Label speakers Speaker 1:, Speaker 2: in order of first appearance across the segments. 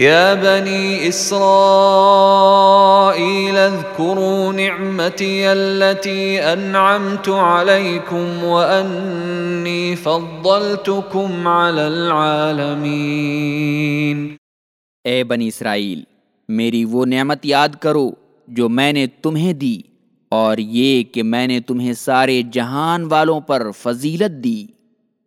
Speaker 1: يا بني إسرائيل اذكروا نعمتي التي أنعمت عليكم وأني فضلتكم على العالمين.
Speaker 2: اے بنی اسرائیل، میری وہ نعمت یاد کرو جو میں نے تمہیں دی اور یہ کہ میں نے تمہیں سارے جہان والوں پر فضیلت دی۔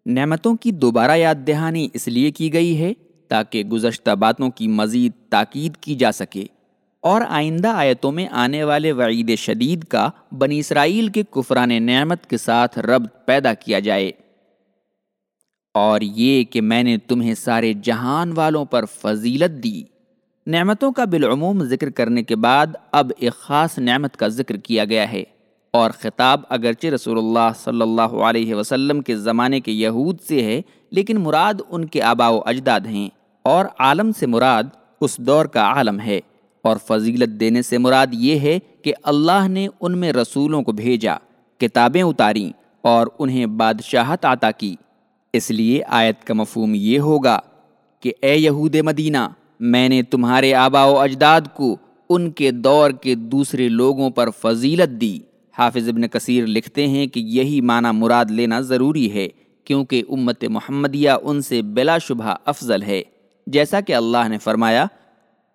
Speaker 2: نعمتوں کی دوبارہ یاد دہانی اس لیے کی گئی ہے تاکہ گزشتہ باتوں کی مزید تاکید کی جا سکے۔ اور آئندہ آیتوں میں آنے والے وعید شدید کا بنی اسرائیل کے کفران نعمت کے ساتھ ربط پیدا کیا جائے۔ اور یہ کہ میں نے تمہیں سارے جہان والوں پر فضیلت دی۔ نعمتوں کا بالعموم ذکر کرنے کے بعد اب ایک خاص نعمت کا ذکر کیا گیا ہے۔ اور خطاب اگرچہ رسول اللہ صلی اللہ علیہ وسلم کے زمانے کے یہود سے ہے، لیکن مراد ان کے آبا و اجداد ہیں۔ اور عالم سے مراد اس دور کا عالم ہے، اور فضیلت دینے سے مراد یہ ہے کہ اللہ نے ان میں رسولوں کو بھیجا، کتابیں اتاریں اور انہیں بادشاہت عطا کی۔ اس لیے آیت کا مفہوم یہ ہوگا کہ اے یہود مدینہ، میں نے تمہارے آبا و اجداد کو ان کے دور کے دوسرے لوگوں پر فضیلت دی۔ حافظ ابن کثیر لکھتے ہیں کہ یہی معنی مراد لینا ضروری ہے، کیونکہ امت محمدیہ ان سے بلا شبہ افضل ہے۔ جیسا کہ اللہ نے فرمایا،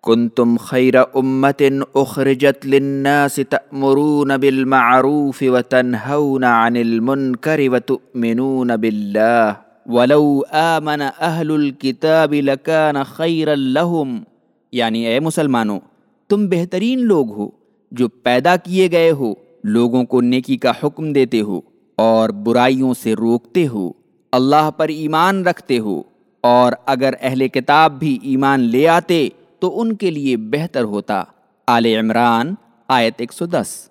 Speaker 2: کنتم خیر امت اخرجت للناس تأمرون بالمعروف وتنہون عن المنکر وتؤمنون باللہ ولو آمن اہل الكتاب لکان خیر لہم یعنی اے مسلمانوں، تم بہترین لوگ ہو جو پیدا کیے گئے ہو، لوگوں کو نیکی کا حکم دیتے ہو اور برائیوں سے روکتے ہو، اللہ پر ایمان رکھتے ہو۔ اور اگر اہل کتاب بھی ایمان لے آتے تو ان کے لیے بہتر ہوتا۔ آل عمران، آیت 110